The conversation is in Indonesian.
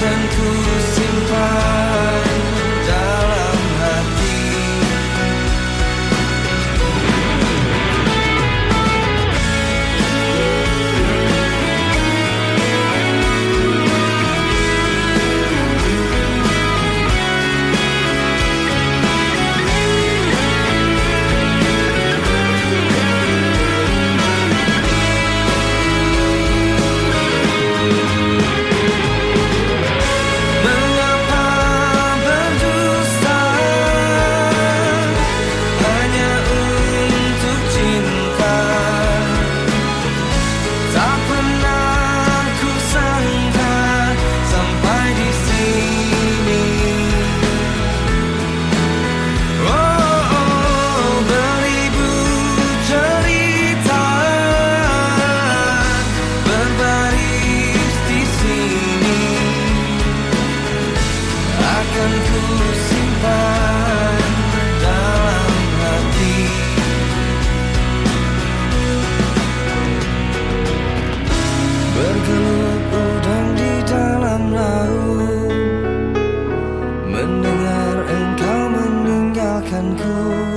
simpan ku simpan Simpan dalam hati, udang di dalam laut. Mendengar engkau meninggalkanku.